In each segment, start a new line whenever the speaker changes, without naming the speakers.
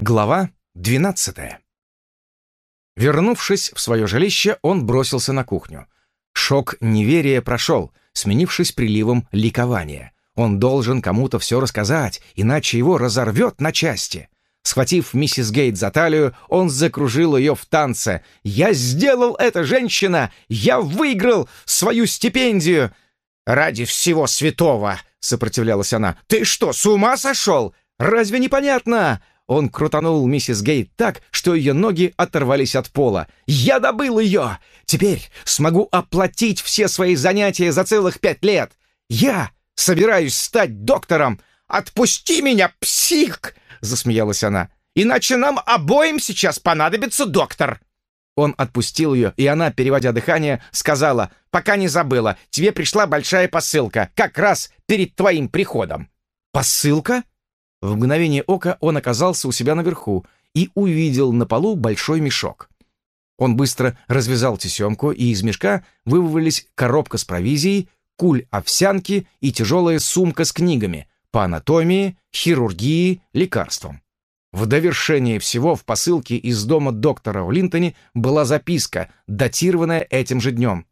Глава 12 Вернувшись в свое жилище, он бросился на кухню. Шок неверия прошел, сменившись приливом ликования. Он должен кому-то все рассказать, иначе его разорвет на части. Схватив миссис Гейт за талию, он закружил ее в танце. «Я сделал это, женщина! Я выиграл свою стипендию!» «Ради всего святого!» — сопротивлялась она. «Ты что, с ума сошел? Разве непонятно? Он крутанул миссис Гейт так, что ее ноги оторвались от пола. «Я добыл ее! Теперь смогу оплатить все свои занятия за целых пять лет! Я собираюсь стать доктором! Отпусти меня, псих!» — засмеялась она. «Иначе нам обоим сейчас понадобится доктор!» Он отпустил ее, и она, переводя дыхание, сказала, «Пока не забыла, тебе пришла большая посылка, как раз перед твоим приходом». «Посылка?» В мгновение ока он оказался у себя наверху и увидел на полу большой мешок. Он быстро развязал тесемку, и из мешка вывалились коробка с провизией, куль овсянки и тяжелая сумка с книгами по анатомии, хирургии, лекарствам. В довершение всего в посылке из дома доктора в Линтоне была записка, датированная этим же днем.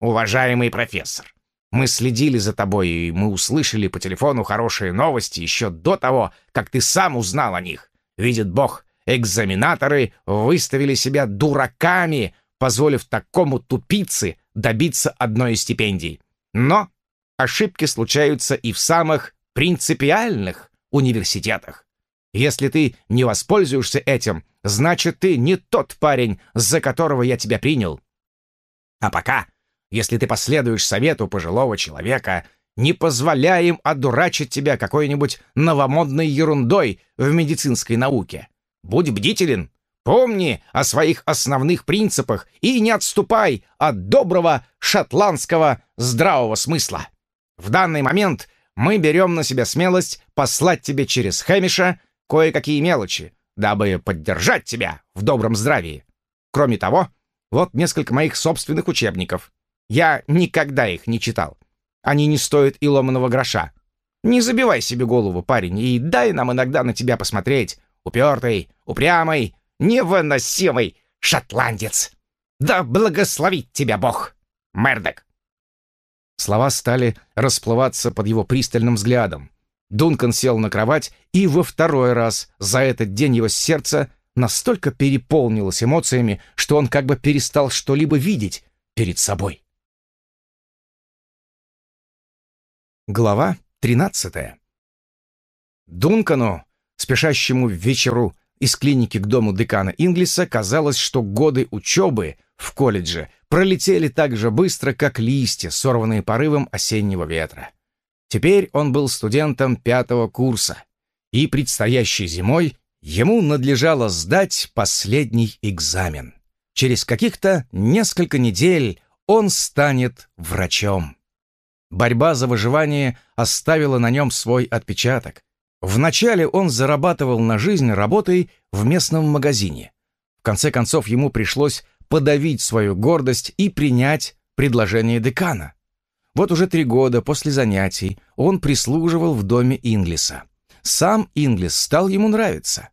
«Уважаемый профессор, мы следили за тобой, и мы услышали по телефону хорошие новости еще до того, как ты сам узнал о них. Видит Бог, экзаменаторы выставили себя дураками, позволив такому тупице добиться одной из стипендий. Но ошибки случаются и в самых принципиальных университетах. Если ты не воспользуешься этим, значит, ты не тот парень, за которого я тебя принял. А пока если ты последуешь совету пожилого человека, не позволяй им одурачить тебя какой-нибудь новомодной ерундой в медицинской науке. Будь бдителен, помни о своих основных принципах и не отступай от доброго шотландского здравого смысла. В данный момент мы берем на себя смелость послать тебе через Хэмиша кое-какие мелочи, дабы поддержать тебя в добром здравии. Кроме того, вот несколько моих собственных учебников. Я никогда их не читал. Они не стоят и ломаного гроша. Не забивай себе голову, парень, и дай нам иногда на тебя посмотреть. Упертый, упрямый, невыносимый шотландец. Да благословит тебя Бог, Мердок. Слова стали расплываться под его пристальным взглядом. Дункан сел на кровать, и во второй раз за этот день его сердце настолько переполнилось эмоциями, что он как бы перестал что-либо видеть перед собой. Глава 13 Дункану, спешащему вечеру из клиники к дому декана Инглиса, казалось, что годы учебы в колледже пролетели так же быстро, как листья, сорванные порывом осеннего ветра. Теперь он был студентом пятого курса, и предстоящей зимой ему надлежало сдать последний экзамен. Через каких-то несколько недель он станет врачом. Борьба за выживание оставила на нем свой отпечаток. Вначале он зарабатывал на жизнь работой в местном магазине. В конце концов, ему пришлось подавить свою гордость и принять предложение декана. Вот уже три года после занятий он прислуживал в доме Инглиса. Сам Инглис стал ему нравиться.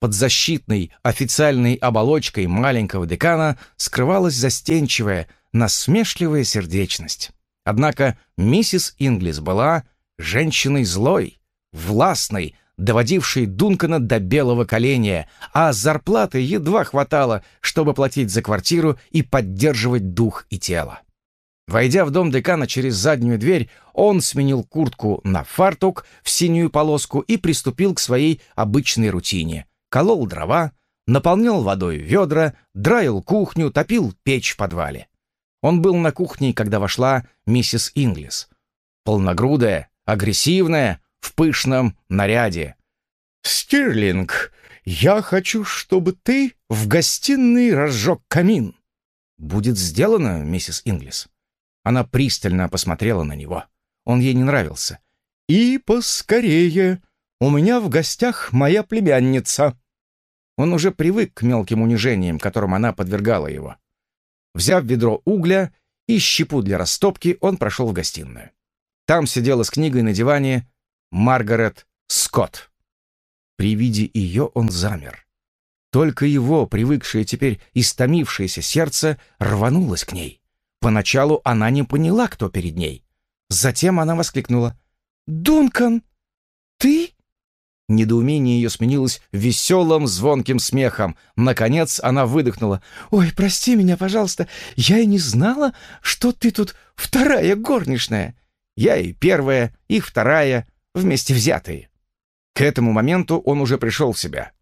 Под защитной официальной оболочкой маленького декана скрывалась застенчивая, насмешливая сердечность. Однако миссис Инглис была женщиной злой, властной, доводившей Дункана до белого коленя, а зарплаты едва хватало, чтобы платить за квартиру и поддерживать дух и тело. Войдя в дом декана через заднюю дверь, он сменил куртку на фартук в синюю полоску и приступил к своей обычной рутине. Колол дрова, наполнял водой ведра, драил кухню, топил печь в подвале. Он был на кухне, когда вошла миссис Инглис. Полногрудая, агрессивная, в пышном наряде. «Стирлинг, я хочу, чтобы ты в гостиной разжег камин». «Будет сделано, миссис Инглис». Она пристально посмотрела на него. Он ей не нравился. «И поскорее. У меня в гостях моя племянница». Он уже привык к мелким унижениям, которым она подвергала его. Взяв ведро угля и щепу для растопки, он прошел в гостиную. Там сидела с книгой на диване Маргарет Скотт. При виде ее он замер. Только его, привыкшее теперь истомившееся сердце, рванулось к ней. Поначалу она не поняла, кто перед ней. Затем она воскликнула. «Дункан, ты?» Недоумение ее сменилось веселым, звонким смехом. Наконец она выдохнула. «Ой, прости меня, пожалуйста, я и не знала, что ты тут вторая горничная. Я и первая, их вторая, вместе взятые». К этому моменту он уже пришел в себя.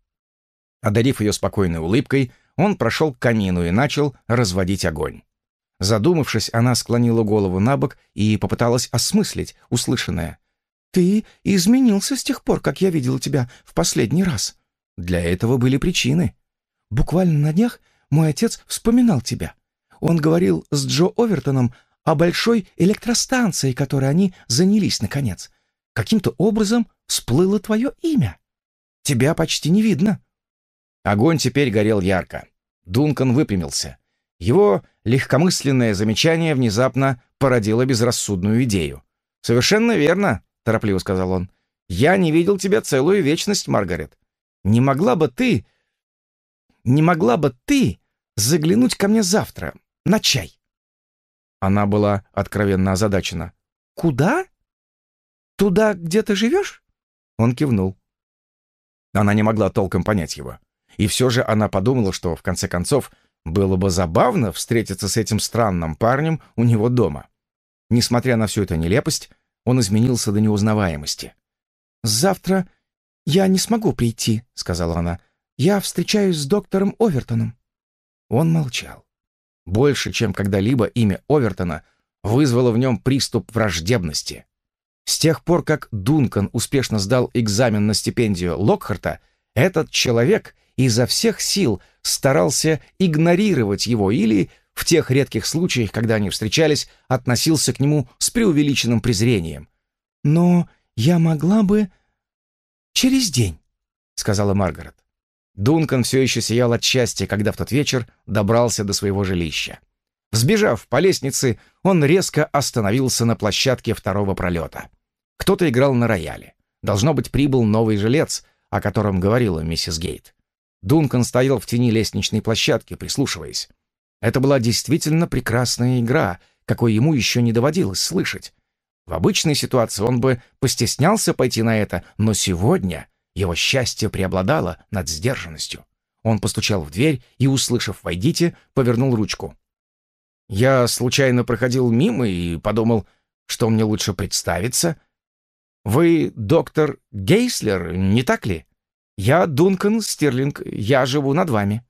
Одарив ее спокойной улыбкой, он прошел к камину и начал разводить огонь. Задумавшись, она склонила голову на бок и попыталась осмыслить услышанное. «Ты изменился с тех пор, как я видела тебя в последний раз. Для этого были причины. Буквально на днях мой отец вспоминал тебя. Он говорил с Джо Овертоном о большой электростанции, которой они занялись, наконец. Каким-то образом всплыло твое имя. Тебя почти не видно». Огонь теперь горел ярко. Дункан выпрямился. Его легкомысленное замечание внезапно породило безрассудную идею. «Совершенно верно», — торопливо сказал он. «Я не видел тебя целую вечность, Маргарет. Не могла бы ты... Не могла бы ты заглянуть ко мне завтра на чай?» Она была откровенно озадачена. «Куда? Туда, где ты живешь?» Он кивнул. Она не могла толком понять его. И все же она подумала, что, в конце концов, было бы забавно встретиться с этим странным парнем у него дома. Несмотря на всю эту нелепость, он изменился до неузнаваемости. «Завтра я не смогу прийти», — сказала она. «Я встречаюсь с доктором Овертоном». Он молчал. Больше, чем когда-либо имя Овертона вызвало в нем приступ враждебности. С тех пор, как Дункан успешно сдал экзамен на стипендию Локхарта, этот человек изо всех сил старался игнорировать его или, в тех редких случаях, когда они встречались, относился к нему с преувеличенным презрением. «Но я могла бы... через день», — сказала Маргарет. Дункан все еще сиял от счастья, когда в тот вечер добрался до своего жилища. Взбежав по лестнице, он резко остановился на площадке второго пролета. Кто-то играл на рояле. Должно быть, прибыл новый жилец, о котором говорила миссис Гейт. Дункан стоял в тени лестничной площадки, прислушиваясь. Это была действительно прекрасная игра, какой ему еще не доводилось слышать. В обычной ситуации он бы постеснялся пойти на это, но сегодня его счастье преобладало над сдержанностью. Он постучал в дверь и, услышав «Войдите», повернул ручку. Я случайно проходил мимо и подумал, что мне лучше представиться. «Вы доктор Гейслер, не так ли?» «Я Дункан Стирлинг, я живу над вами».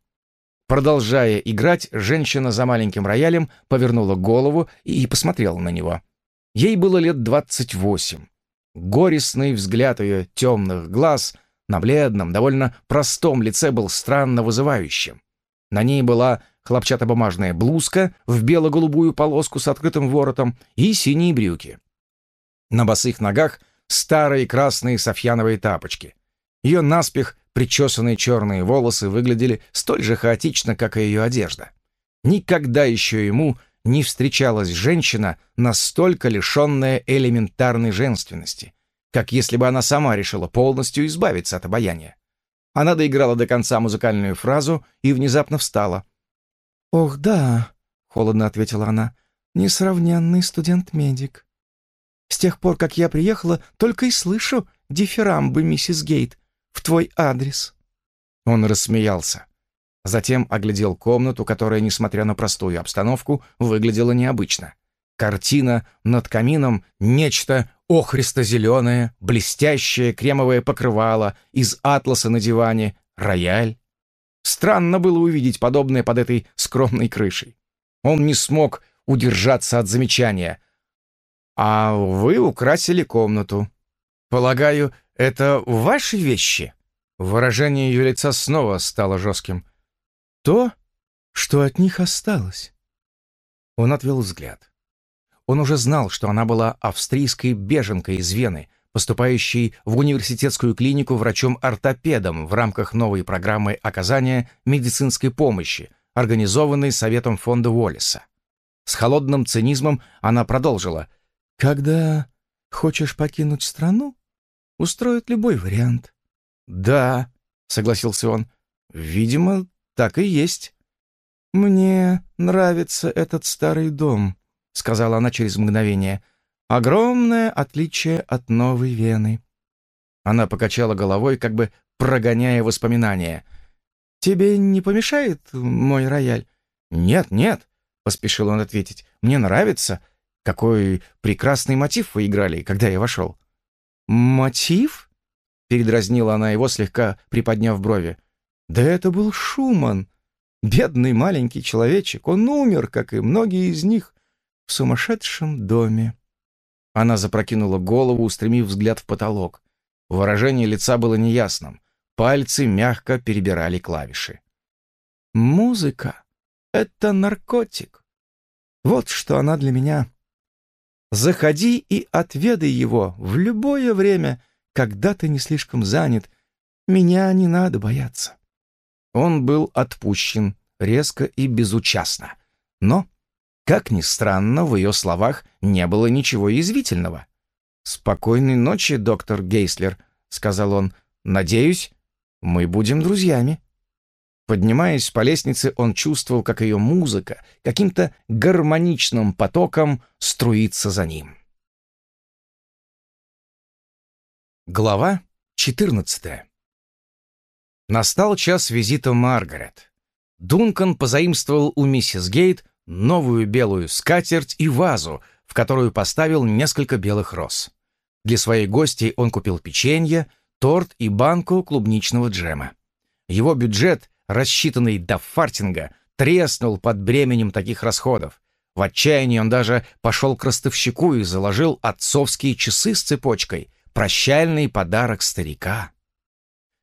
Продолжая играть, женщина за маленьким роялем повернула голову и посмотрела на него. Ей было лет двадцать восемь. Горестный взгляд ее темных глаз на бледном, довольно простом лице был странно вызывающим. На ней была хлопчатобумажная блузка в бело-голубую полоску с открытым воротом и синие брюки. На босых ногах старые красные софьяновые тапочки. Ее наспех причесанные черные волосы выглядели столь же хаотично, как и ее одежда. Никогда еще ему не встречалась женщина, настолько лишенная элементарной женственности, как если бы она сама решила полностью избавиться от обаяния. Она доиграла до конца музыкальную фразу и внезапно встала. «Ох, да», — холодно ответила она, — «несравненный студент-медик. С тех пор, как я приехала, только и слышу дифирамбы, миссис Гейт, в твой адрес». Он рассмеялся. Затем оглядел комнату, которая, несмотря на простую обстановку, выглядела необычно. Картина над камином — нечто охристо-зеленое, блестящее кремовое покрывало, из атласа на диване, рояль. Странно было увидеть подобное под этой скромной крышей. Он не смог удержаться от замечания. «А вы украсили комнату. Полагаю, «Это ваши вещи?» Выражение ее лица снова стало жестким. «То, что от них осталось». Он отвел взгляд. Он уже знал, что она была австрийской беженкой из Вены, поступающей в университетскую клинику врачом-ортопедом в рамках новой программы оказания медицинской помощи, организованной Советом фонда Уоллеса. С холодным цинизмом она продолжила. «Когда хочешь покинуть страну, устроит любой вариант. «Да», — согласился он, — «видимо, так и есть». «Мне нравится этот старый дом», — сказала она через мгновение. «Огромное отличие от новой Вены». Она покачала головой, как бы прогоняя воспоминания. «Тебе не помешает мой рояль?» «Нет, нет», — поспешил он ответить. «Мне нравится. Какой прекрасный мотив вы играли, когда я вошел». «Мотив?» — передразнила она его, слегка приподняв брови. «Да это был Шуман. Бедный маленький человечек. Он умер, как и многие из них, в сумасшедшем доме». Она запрокинула голову, устремив взгляд в потолок. Выражение лица было неясным. Пальцы мягко перебирали клавиши. «Музыка — это наркотик. Вот что она для меня. Заходи и отведай его в любое время, когда ты не слишком занят. Меня не надо бояться». Он был отпущен резко и безучастно. Но, как ни странно, в ее словах не было ничего язвительного. «Спокойной ночи, доктор Гейслер», — сказал он. «Надеюсь, мы будем друзьями». Поднимаясь по лестнице, он чувствовал, как ее музыка каким-то гармоничным потоком струится за ним. Глава 14 Настал час визита Маргарет. Дункан позаимствовал у миссис Гейт новую белую скатерть и вазу, в которую поставил несколько белых роз. Для своей гости он купил печенье, торт и банку клубничного джема. Его бюджет, рассчитанный до фартинга, треснул под бременем таких расходов. В отчаянии он даже пошел к ростовщику и заложил отцовские часы с цепочкой, прощальный подарок старика.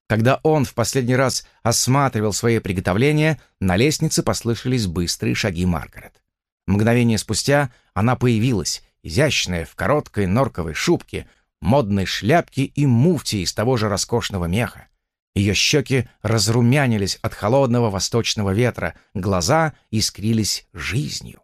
Когда он в последний раз осматривал свои приготовления, на лестнице послышались быстрые шаги Маргарет. Мгновение спустя она появилась, изящная, в короткой норковой шубке, модной шляпке и муфте из того же роскошного меха. Ее щеки разрумянились от холодного восточного ветра, глаза искрились жизнью.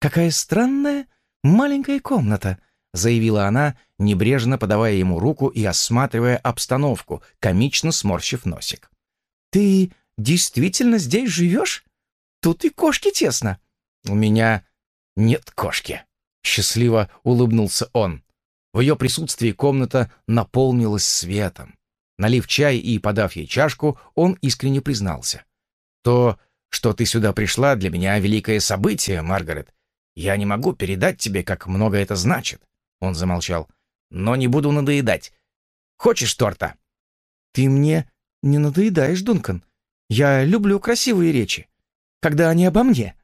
«Какая странная маленькая комната», — заявила она, небрежно подавая ему руку и осматривая обстановку, комично сморщив носик. «Ты действительно здесь живешь? Тут и кошки тесно». «У меня нет кошки», Счастливо улыбнулся он. В ее присутствии комната наполнилась светом. Налив чай и подав ей чашку, он искренне признался. «То, что ты сюда пришла, для меня великое событие, Маргарет. Я не могу передать тебе, как много это значит». Он замолчал. «Но не буду надоедать. Хочешь торта?» «Ты мне не надоедаешь, Дункан. Я люблю красивые речи, когда они обо мне.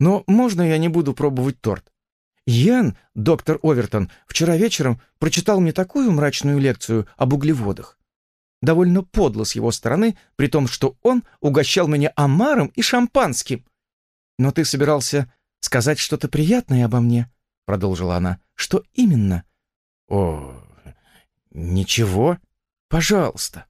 Но можно я не буду пробовать торт? Ян, доктор Овертон, вчера вечером прочитал мне такую мрачную лекцию об углеводах. Довольно подло с его стороны, при том, что он угощал меня омаром и шампанским. Но ты собирался сказать что-то приятное обо мне, — продолжила она. Что именно? О, ничего. Пожалуйста.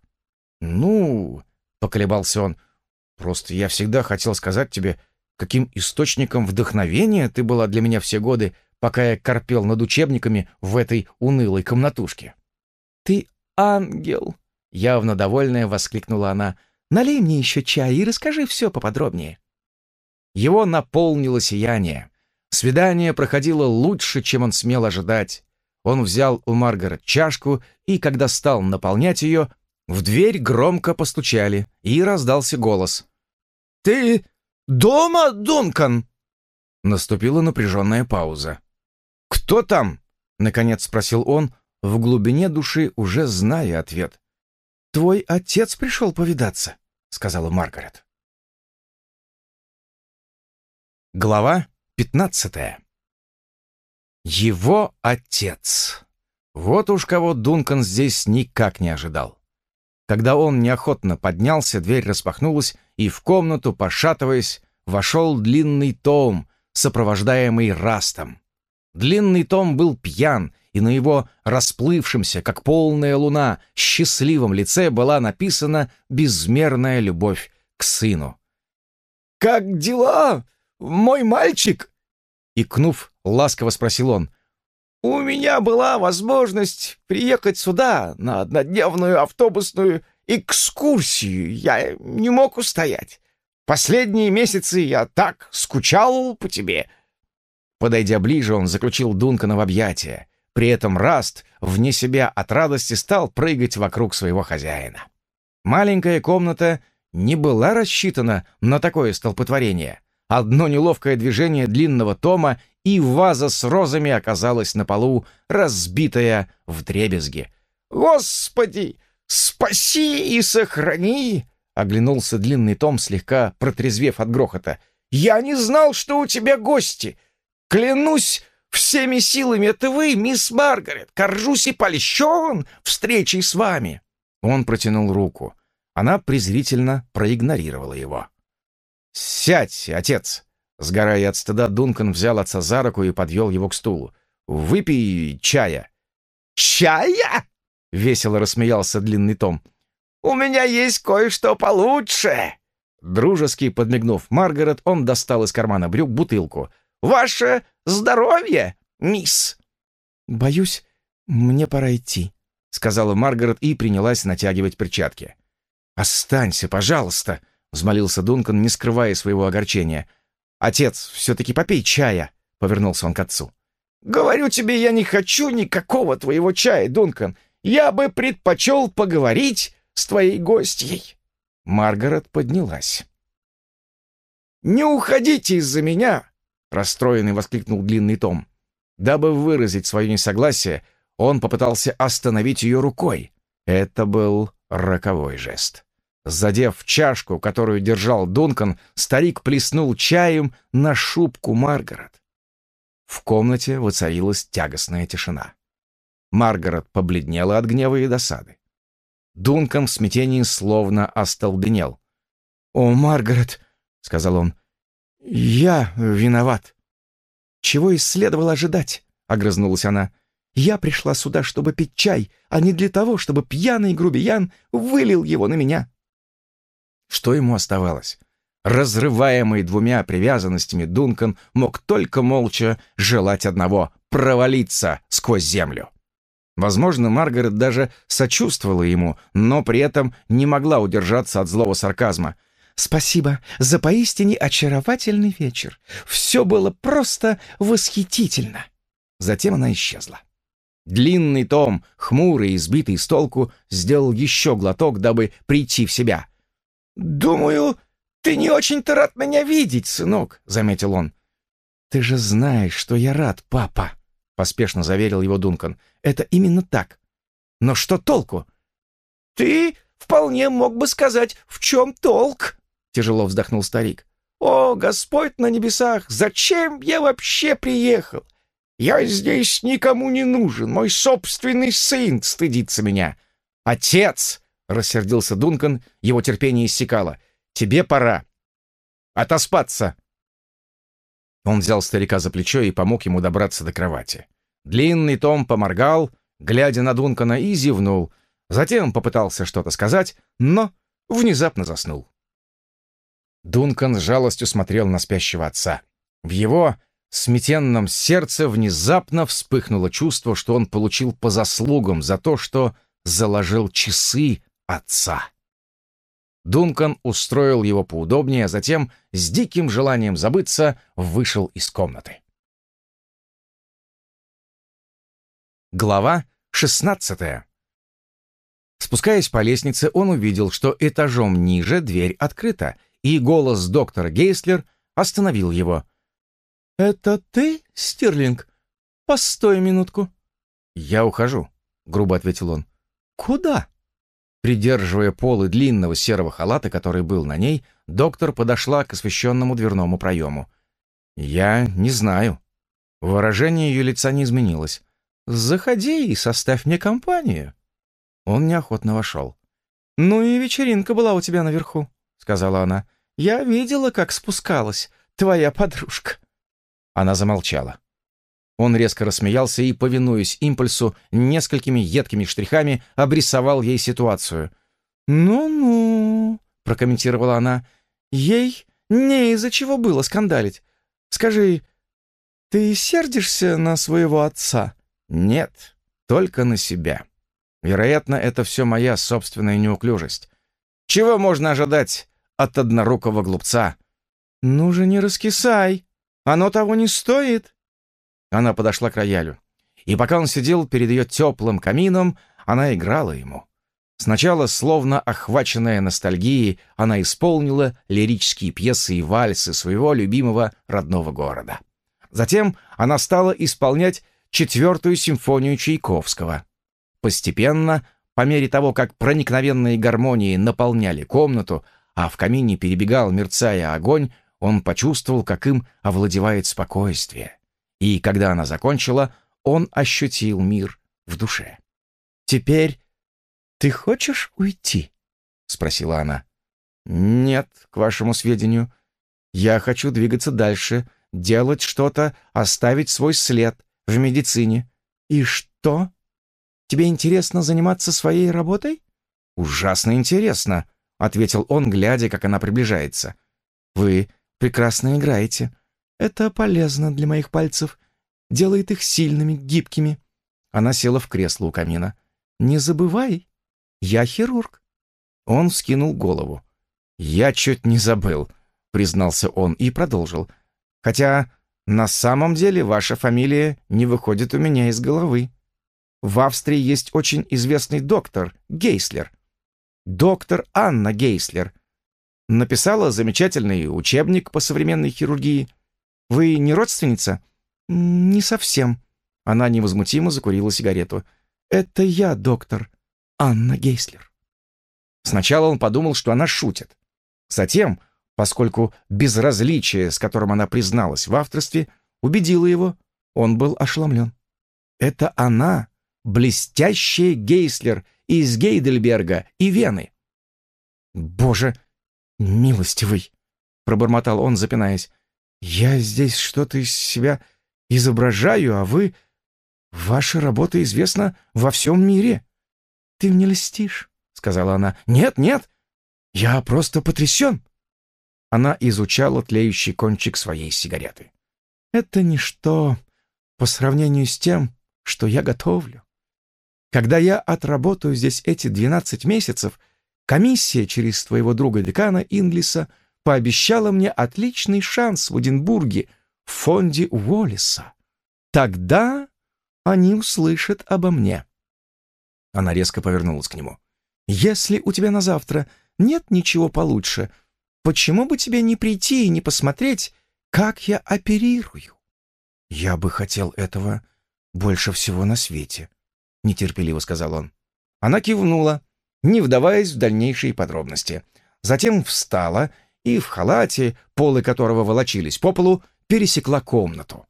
Ну, — поколебался он, — просто я всегда хотел сказать тебе, каким источником вдохновения ты была для меня все годы, пока я корпел над учебниками в этой унылой комнатушке. «Ты ангел!» — явно довольная воскликнула она. «Налей мне еще чай и расскажи все поподробнее». Его наполнило сияние. Свидание проходило лучше, чем он смел ожидать. Он взял у Маргарет чашку, и когда стал наполнять ее, в дверь громко постучали, и раздался голос. «Ты дома, Дункан?» Наступила напряженная пауза. «Кто там?» — наконец спросил он, в глубине души уже зная ответ. «Твой отец пришел повидаться», — сказала Маргарет. Глава пятнадцатая. Его отец. Вот уж кого Дункан здесь никак не ожидал. Когда он неохотно поднялся, дверь распахнулась, и в комнату, пошатываясь, вошел длинный том, сопровождаемый Растом. Длинный том был пьян, и на его расплывшемся, как полная луна, счастливом лице была написана безмерная любовь к сыну. «Как дела, мой мальчик?» Икнув, ласково спросил он. у меня была возможность приехать сюда на однодневную автобусную экскурсию. Я не мог устоять. Последние месяцы я так скучал по тебе». Подойдя ближе, он заключил Дункана в объятия. При этом Раст, вне себя от радости, стал прыгать вокруг своего хозяина. Маленькая комната не была рассчитана на такое столпотворение. Одно неловкое движение длинного тома, и ваза с розами оказалась на полу, разбитая в дребезги. «Господи, спаси и сохрани!» — оглянулся длинный том, слегка протрезвев от грохота. «Я не знал, что у тебя гости! Клянусь всеми силами, это вы, мисс Маргарет! Коржусь и польщен встречей с вами!» Он протянул руку. Она презрительно проигнорировала его. «Сядь, отец!» Сгорая от стыда, Дункан взял отца за руку и подвел его к стулу. «Выпей чая». «Чая?» — весело рассмеялся длинный Том. «У меня есть кое-что получше!» Дружески подмигнув Маргарет, он достал из кармана брюк бутылку. «Ваше здоровье, мисс!»
«Боюсь, мне пора идти», — сказала Маргарет и принялась натягивать перчатки.
«Останься, пожалуйста!» — взмолился Дункан, не скрывая своего огорчения. «Отец, все-таки попей чая!» — повернулся он к отцу. «Говорю тебе, я не хочу никакого твоего чая, Дункан. Я бы предпочел поговорить с твоей гостьей». Маргарет поднялась. «Не уходите из-за меня!» — расстроенный воскликнул длинный Том. Дабы выразить свое несогласие, он попытался остановить ее рукой. Это был роковой жест. Задев чашку, которую держал Дункан, старик плеснул чаем на шубку Маргарет. В комнате воцарилась тягостная тишина. Маргарет побледнела от гнева и досады. Дункан в смятении словно остолбенел. «О, Маргарет!» — сказал он. «Я виноват». «Чего и следовало ожидать?» — огрызнулась она. «Я пришла сюда, чтобы пить чай, а не для того, чтобы пьяный грубиян вылил его на меня». Что ему оставалось? Разрываемый двумя привязанностями, Дункан мог только молча желать одного — провалиться сквозь землю. Возможно, Маргарет даже сочувствовала ему, но при этом не могла удержаться от злого сарказма. «Спасибо за поистине очаровательный вечер. Все было просто восхитительно». Затем она исчезла. Длинный том, хмурый и сбитый с толку, сделал еще глоток, дабы прийти в себя. «Думаю, ты не очень-то рад меня видеть, сынок», — заметил он. «Ты же знаешь, что я рад, папа», — поспешно заверил его Дункан. «Это именно так. Но что толку?» «Ты вполне мог бы сказать, в чем толк?» — тяжело вздохнул старик. «О, Господь на небесах, зачем я вообще приехал? Я здесь никому не нужен, мой собственный сын стыдится меня. Отец!» — рассердился Дункан, его терпение иссякало. «Тебе пора. Отоспаться!» Он взял старика за плечо и помог ему добраться до кровати. Длинный Том поморгал, глядя на Дункана, и зевнул. Затем попытался что-то сказать, но внезапно заснул. Дункан с жалостью смотрел на спящего отца. В его сметенном сердце внезапно вспыхнуло чувство, что он получил по заслугам за то, что заложил часы отца. Дункан устроил его поудобнее, а затем, с диким желанием забыться, вышел из комнаты. Глава 16 Спускаясь по лестнице, он увидел, что этажом ниже дверь открыта, и голос доктора Гейслер остановил его. «Это ты, Стирлинг? Постой минутку». «Я ухожу», — грубо ответил он. «Куда?» Придерживая полы длинного серого халата, который был на ней, доктор подошла к освещенному дверному проему. «Я не знаю». Выражение ее лица не изменилось. «Заходи и составь мне компанию». Он неохотно вошел. «Ну и вечеринка была у тебя наверху», — сказала она. «Я видела, как спускалась твоя подружка». Она замолчала. Он резко рассмеялся и, повинуясь импульсу, несколькими едкими штрихами обрисовал ей ситуацию. «Ну-ну», — прокомментировала она, — «ей не из-за чего было скандалить. Скажи, ты сердишься на своего отца?» Нет, только на себя. Вероятно, это все моя собственная неуклюжесть. Чего можно ожидать от однорукого глупца?
«Ну же, не раскисай! Оно того не стоит!»
Она подошла к роялю. И пока он сидел перед ее теплым камином, она играла ему. Сначала, словно охваченная ностальгией, она исполнила лирические пьесы и вальсы своего любимого родного города. Затем она стала исполнять четвертую симфонию Чайковского. Постепенно, по мере того, как проникновенные гармонии наполняли комнату, а в камине перебегал, мерцая огонь, он почувствовал, как им овладевает спокойствие. И когда она закончила, он ощутил мир в душе.
«Теперь ты хочешь уйти?» — спросила она.
«Нет, к вашему сведению. Я хочу двигаться дальше, делать что-то, оставить свой след в медицине».
«И что? Тебе интересно заниматься своей работой?»
«Ужасно интересно», — ответил он, глядя, как она приближается.
«Вы прекрасно играете. Это полезно для моих пальцев, делает их сильными, гибкими». Она села в кресло у камина. «Не забывай, я хирург».
Он вскинул голову. «Я чуть не забыл», — признался он и продолжил. «Хотя на самом деле ваша фамилия не выходит у меня из головы. В Австрии есть очень известный доктор Гейслер. Доктор Анна Гейслер. Написала замечательный учебник по современной хирургии. Вы не родственница?»
«Не совсем».
Она невозмутимо закурила сигарету.
«Это я, доктор Анна Гейслер».
Сначала он подумал, что она шутит. Затем, поскольку безразличие, с которым она призналась в авторстве, убедило его, он был ошеломлен. Это она, блестящая Гейслер из Гейдельберга и Вены.
«Боже, милостивый!» — пробормотал он, запинаясь. «Я здесь что-то из себя изображаю, а вы... Ваша работа известна во всем мире».
«Ты мне льстишь», — сказала она.
«Нет, нет, я просто потрясен».
Она изучала тлеющий кончик своей сигареты.
«Это ничто по сравнению с тем, что я готовлю. Когда я отработаю здесь эти 12 месяцев, комиссия через твоего друга-декана Инглиса пообещала мне отличный шанс в Эдинбурге в фонде Уоллиса. Тогда они услышат обо мне».
Она резко повернулась к нему.
«Если у тебя на завтра нет ничего получше, почему бы тебе не прийти и не посмотреть, как я оперирую?»
«Я бы хотел этого больше всего на свете», — нетерпеливо сказал он. Она кивнула, не вдаваясь в дальнейшие подробности. Затем встала и в халате, полы которого волочились по полу, пересекла комнату.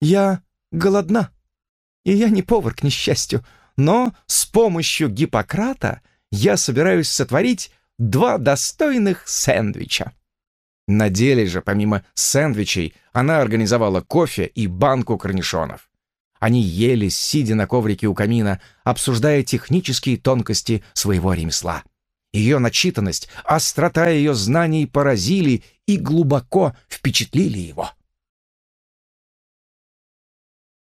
«Я голодна, и я не повар, к несчастью, но с помощью Гиппократа я собираюсь сотворить два достойных сэндвича».
На деле же, помимо сэндвичей, она организовала кофе и банку корнишонов. Они ели, сидя на коврике у камина, обсуждая технические тонкости своего ремесла. Ее начитанность, острота ее знаний поразили и глубоко впечатлили его.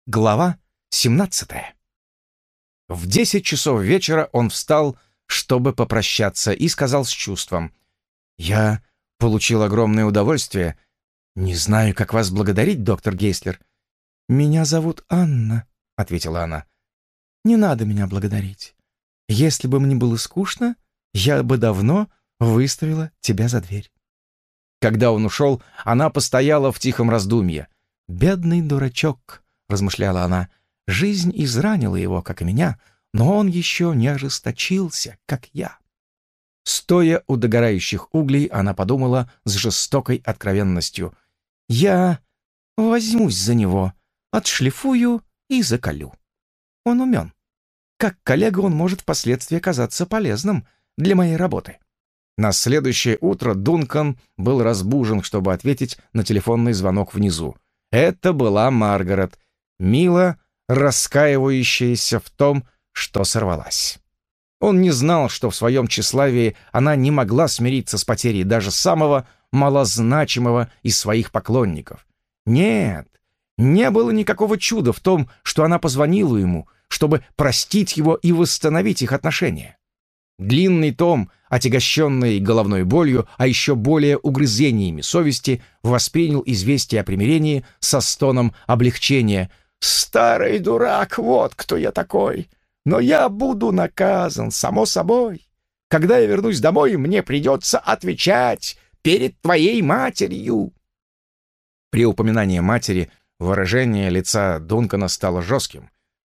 Глава 17 В десять часов вечера он встал, чтобы попрощаться, и сказал с чувством. «Я получил огромное удовольствие. Не знаю, как вас благодарить, доктор Гейслер».
«Меня зовут Анна», — ответила она. «Не надо меня благодарить. Если бы мне было скучно, я бы давно выставила тебя за дверь».
Когда он ушел, она постояла в тихом раздумье.
«Бедный дурачок», — размышляла она, — «жизнь изранила его, как и меня, но он еще не ожесточился, как я».
Стоя у догорающих углей, она подумала с жестокой откровенностью. «Я возьмусь за него, отшлифую и закалю. Он умен. Как коллега он может впоследствии оказаться полезным для моей работы». На следующее утро Дункан был разбужен, чтобы ответить на телефонный звонок внизу. Это была Маргарет, мило раскаивающаяся в том, что сорвалась. Он не знал, что в своем тщеславии она не могла смириться с потерей даже самого малозначимого из своих поклонников. Нет, Не было никакого чуда в том, что она позвонила ему, чтобы простить его и восстановить их отношения. Длинный том, отягощенный головной болью, а еще более угрызениями совести, воспринял известие о примирении со стоном облегчения. «Старый дурак, вот кто я такой! Но я буду наказан, само собой. Когда я вернусь домой, мне придется отвечать перед твоей матерью!» При упоминании матери выражение лица Дункана стало жестким.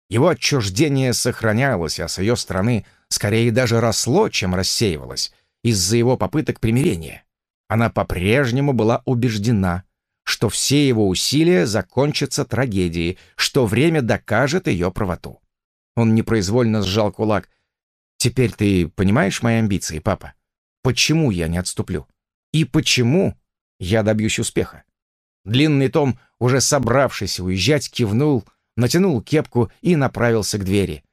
Его отчуждение сохранялось, а с ее стороны скорее даже росло, чем рассеивалось, из-за его попыток примирения. Она по-прежнему была убеждена, что все его усилия закончатся трагедией, что время докажет ее правоту. Он непроизвольно сжал кулак. «Теперь ты понимаешь мои амбиции, папа? Почему я не отступлю? И почему я добьюсь успеха?» Длинный Том, уже собравшийся уезжать, кивнул, натянул кепку и направился к двери.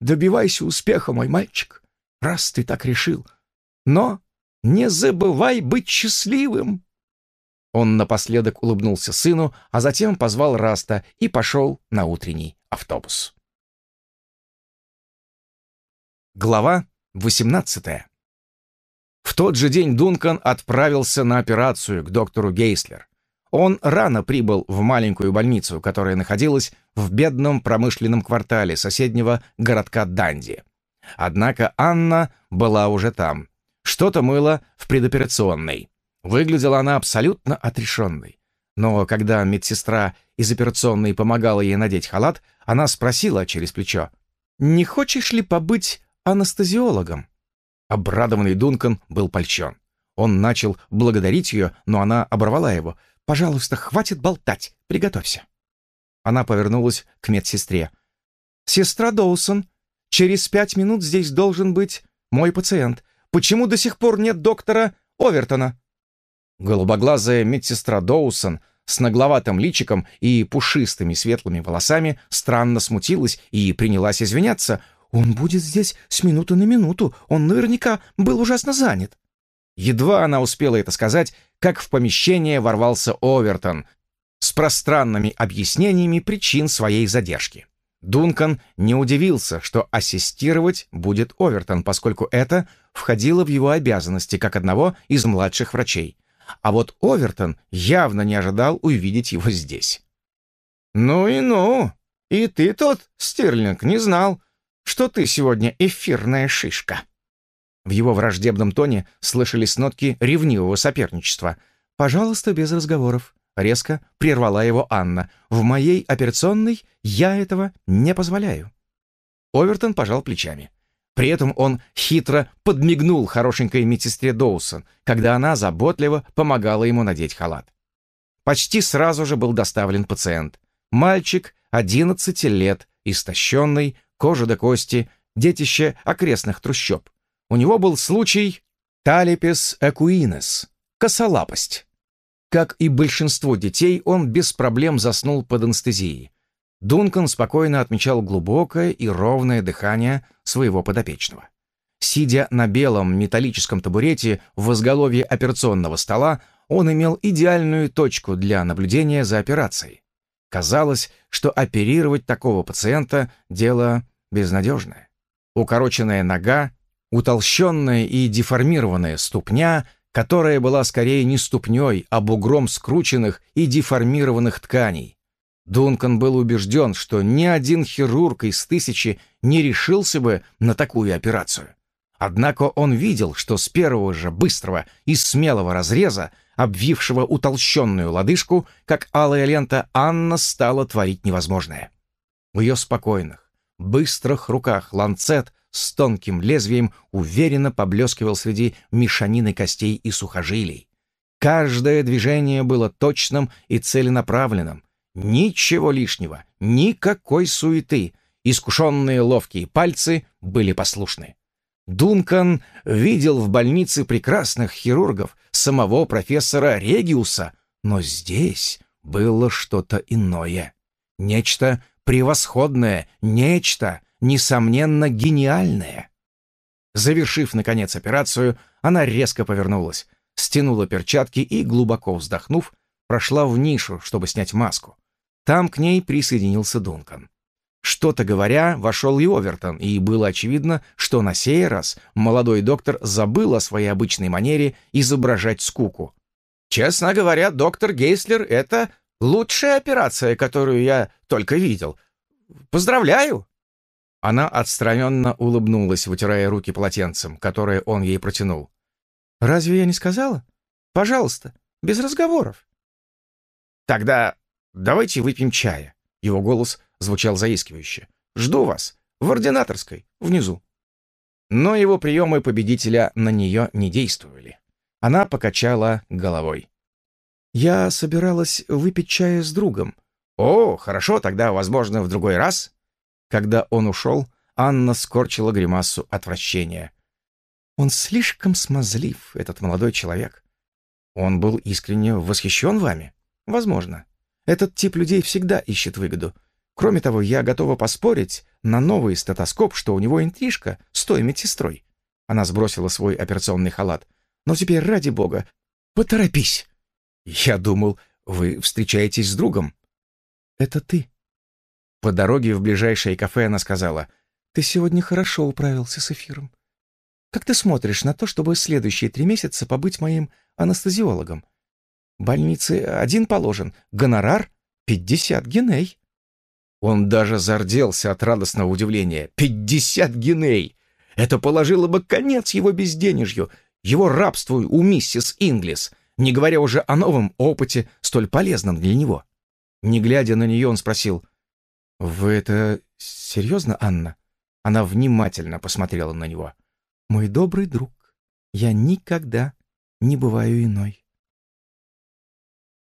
«Добивайся успеха, мой мальчик, раз ты так решил. Но не забывай быть счастливым!» Он напоследок улыбнулся сыну, а затем позвал Раста и пошел на утренний автобус. Глава 18 В тот же день Дункан отправился на операцию к доктору Гейслер. Он рано прибыл в маленькую больницу, которая находилась в бедном промышленном квартале соседнего городка Данди. Однако Анна была уже там. Что-то мыло в предоперационной. Выглядела она абсолютно отрешенной. Но когда медсестра из операционной помогала ей надеть халат, она спросила через плечо, «Не хочешь ли побыть анестезиологом?» Обрадованный Дункан был польщен. Он начал благодарить ее, но она оборвала его — Пожалуйста, хватит болтать. Приготовься». Она повернулась к медсестре. «Сестра Доусон, через пять минут здесь должен быть мой пациент. Почему до сих пор нет доктора Овертона?» Голубоглазая медсестра Доусон с нагловатым личиком и пушистыми светлыми волосами странно смутилась и принялась извиняться. «Он будет здесь с минуты на минуту. Он наверняка был ужасно занят». Едва она успела это сказать, как в помещение ворвался Овертон с пространными объяснениями причин своей задержки. Дункан не удивился, что ассистировать будет Овертон, поскольку это входило в его обязанности как одного из младших врачей. А вот Овертон явно не ожидал увидеть его здесь. «Ну и ну! И ты тот, Стирлинг, не знал, что ты сегодня эфирная шишка!» В его враждебном тоне слышались нотки ревнивого соперничества. «Пожалуйста, без разговоров», — резко прервала его Анна. «В моей операционной я этого не позволяю». Овертон пожал плечами. При этом он хитро подмигнул хорошенькой медсестре Доусон, когда она заботливо помогала ему надеть халат. Почти сразу же был доставлен пациент. Мальчик, 11 лет, истощенный, кожа до кости, детище окрестных трущоб. У него был случай талипес экуинес, косолапость. Как и большинство детей, он без проблем заснул под анестезией. Дункан спокойно отмечал глубокое и ровное дыхание своего подопечного. Сидя на белом металлическом табурете в изголовье операционного стола, он имел идеальную точку для наблюдения за операцией. Казалось, что оперировать такого пациента – дело безнадежное. Укороченная нога утолщенная и деформированная ступня, которая была скорее не ступней, а бугром скрученных и деформированных тканей. Дункан был убежден, что ни один хирург из тысячи не решился бы на такую операцию. Однако он видел, что с первого же быстрого и смелого разреза, обвившего утолщенную лодыжку, как алая лента, Анна стала творить невозможное. В ее спокойных, быстрых руках ланцет с тонким лезвием уверенно поблескивал среди мешанины костей и сухожилий. Каждое движение было точным и целенаправленным. Ничего лишнего, никакой суеты. Искушенные ловкие пальцы были послушны. Дункан видел в больнице прекрасных хирургов, самого профессора Региуса, но здесь было что-то иное. Нечто превосходное, нечто, несомненно, гениальное. Завершив, наконец, операцию, она резко повернулась, стянула перчатки и, глубоко вздохнув, прошла в нишу, чтобы снять маску. Там к ней присоединился Дункан. Что-то говоря, вошел и Овертон, и было очевидно, что на сей раз молодой доктор забыл о своей обычной манере изображать скуку. «Честно говоря, доктор Гейслер — это лучшая операция, которую я только видел. Поздравляю!» Она отстраненно улыбнулась, вытирая руки полотенцем, которое он ей протянул.
«Разве я не сказала? Пожалуйста, без разговоров».
«Тогда давайте выпьем чая». Его голос звучал заискивающе. «Жду вас. В ординаторской. Внизу». Но его приемы победителя на нее не действовали. Она покачала головой.
«Я собиралась выпить чая с другом».
«О, хорошо, тогда, возможно, в другой раз». Когда он ушел, Анна скорчила гримасу отвращения.
«Он слишком смазлив, этот молодой человек.
Он был искренне восхищен вами? Возможно. Этот тип людей всегда ищет выгоду. Кроме того, я готова поспорить на новый стетоскоп, что у него интрижка с той медсестрой. Она сбросила свой операционный халат. Но теперь, ради бога, поторопись. Я думал, вы встречаетесь с другом.
Это ты.
По дороге в ближайшее кафе она сказала,
«Ты сегодня хорошо управился с эфиром. Как ты смотришь на то, чтобы следующие три месяца побыть моим анестезиологом? Больнице один положен, гонорар — пятьдесят геней».
Он даже зарделся от радостного удивления. «Пятьдесят геней! Это положило бы конец его безденежью, его рабству у миссис Инглис, не говоря уже о новом опыте, столь полезном для него». Не глядя на нее, он спросил, «Вы это серьезно, Анна?» Она внимательно посмотрела на него.
«Мой добрый друг, я никогда не бываю иной».